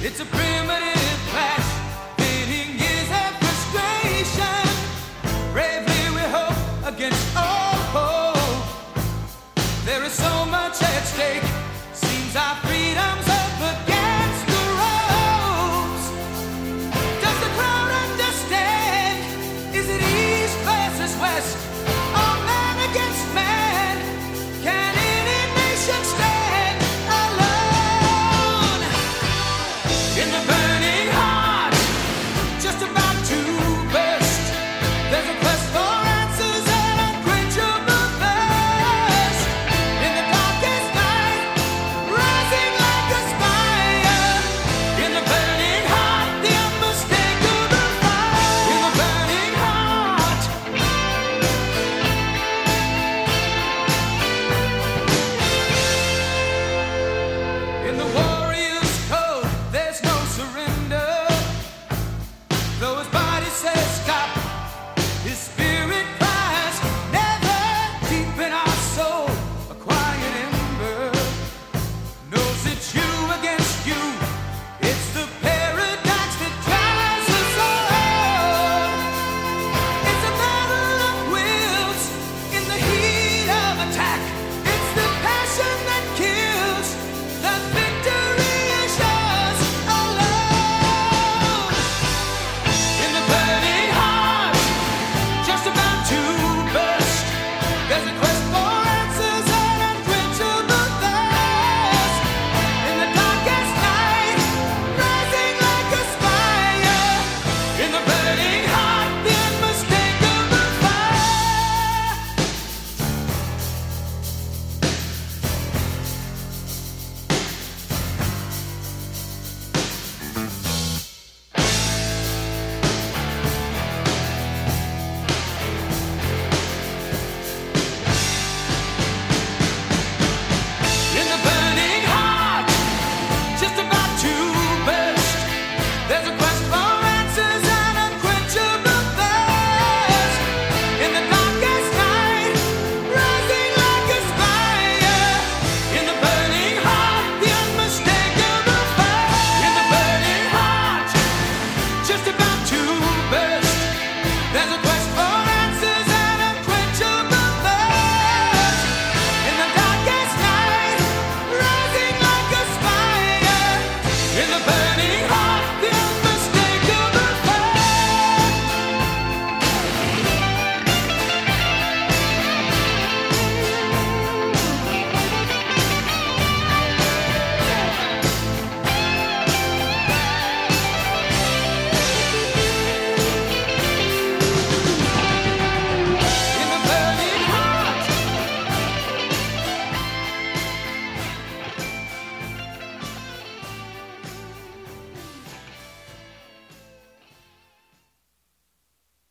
It's a primitive burning.